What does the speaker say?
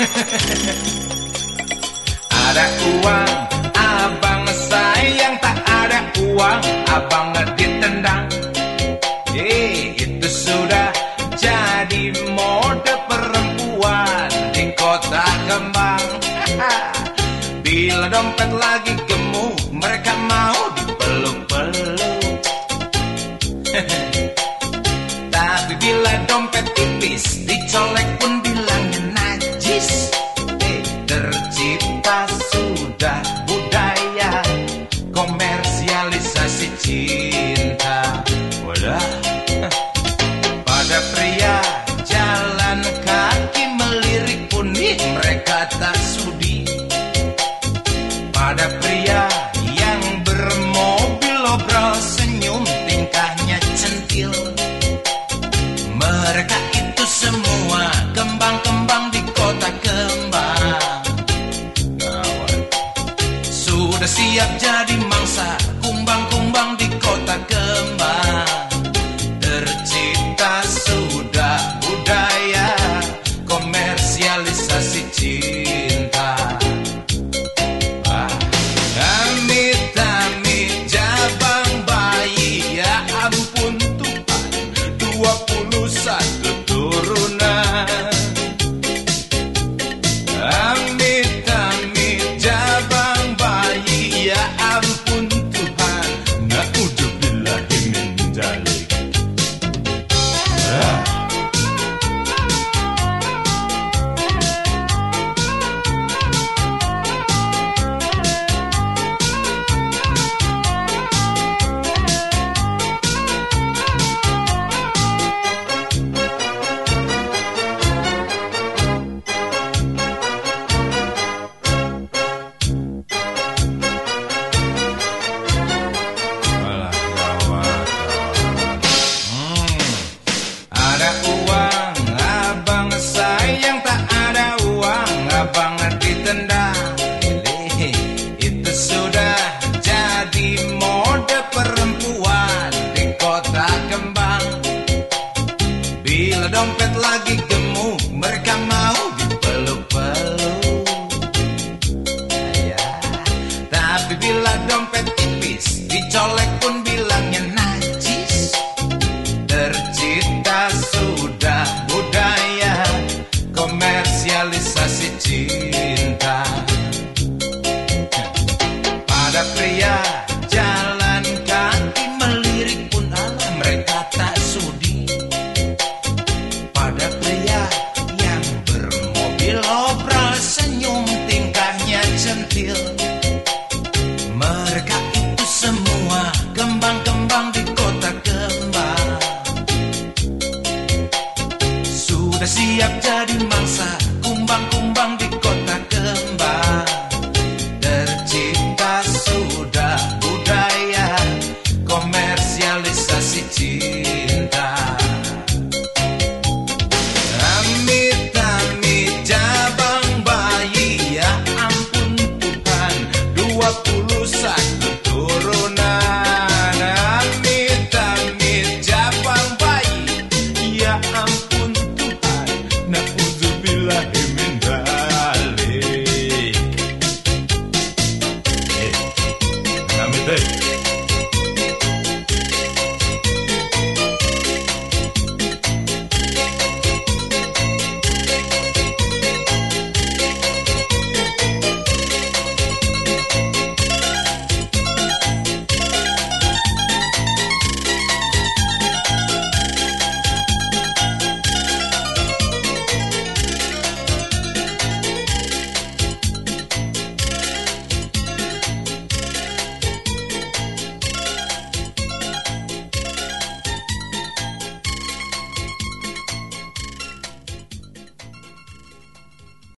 Ada uang, abang sayang tak ada uang, abang ditendang. Eh, itu sudah jadi mode perempuan di kota kembang. Bila dompet lagi gemuk, mereka mau dipeluk-peluk. Tapi bila dompet tipis, dicolek pun komersialisasi cinta. Wadah. Pada pria jalan kaki melirik pun ih, mereka tak sudi. Pada pria yang bermobil obrol senyum tingkahnya centil. Mereka itu semua kembang-kembang di kota kembang. Sudah siap jadi mangsa kumbang-kumbang komersialisasi Kembang-kembang di kota kembang. Sudah siap jadi mangsa kumbang-kumbang di kota kembang. Tercipta sudah budaya komersialisasi cinta. Amit-amit jabang bayi ya ampun Tuhan 21 tahun